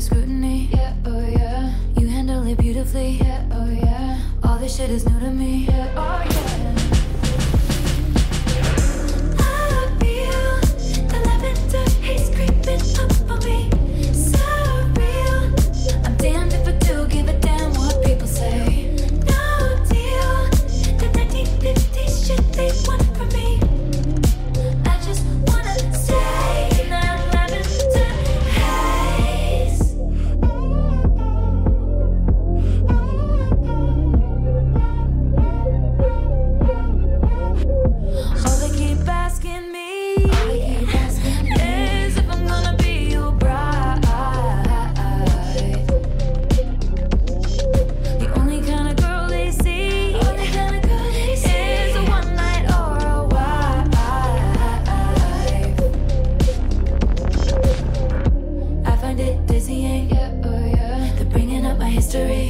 under scrutiny. Yeah, oh yeah. You handle it beautifully. Yeah, oh yeah. All this shit is new to me. Yeah, oh yeah. history.